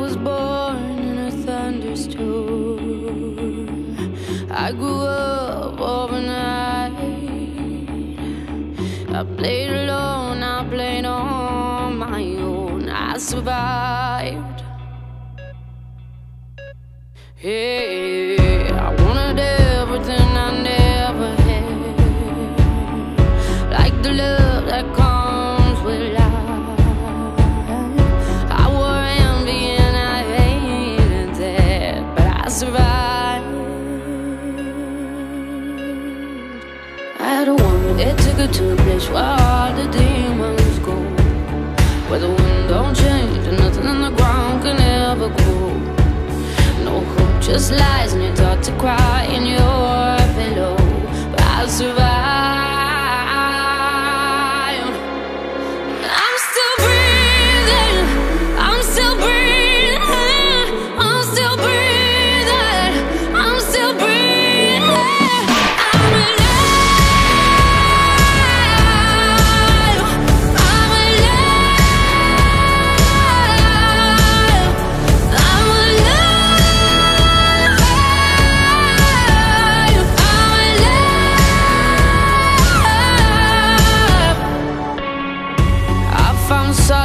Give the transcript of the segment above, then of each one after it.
was born in a thunderstorm. I grew up overnight. I played alone, I played on my own. I survived. Hey, place where the demons go, where the wind don't change and nothing in the ground can ever grow. No hope, just lies,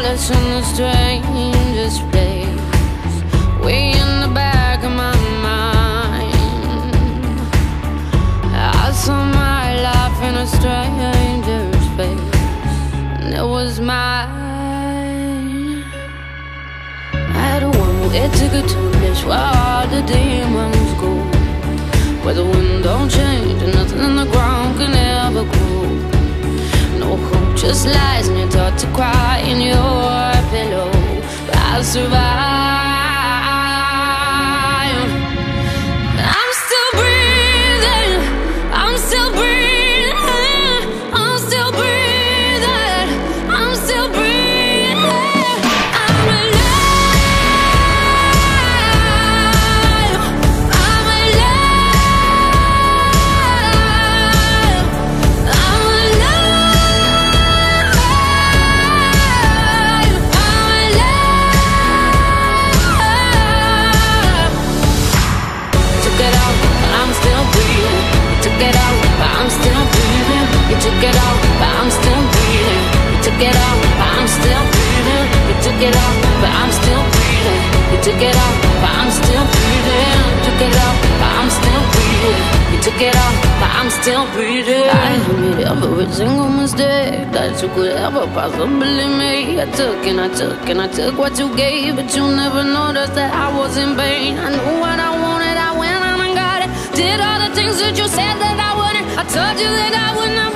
solace in the strangest place, way in the back of my mind. I saw my life in a stranger's face, and it was mine. I had a that took her to place where all the demons go, where the wind don't change and nothing in the ground can ever grow. No hope, just lies, survive. Took it out, but I'm still breathing. You took it out, but I'm still breathing. You took it out, but I'm still breathing. You took it out, but I'm still breathing. You took it out, but I'm still breathing. You took it out, but I'm still breathing. You took it out, but I'm still breathing. I admit every single mistake that you could ever possibly make. I took and I took and I took what you gave, but you never noticed that I was in pain. I knew Told you that I would forgotten.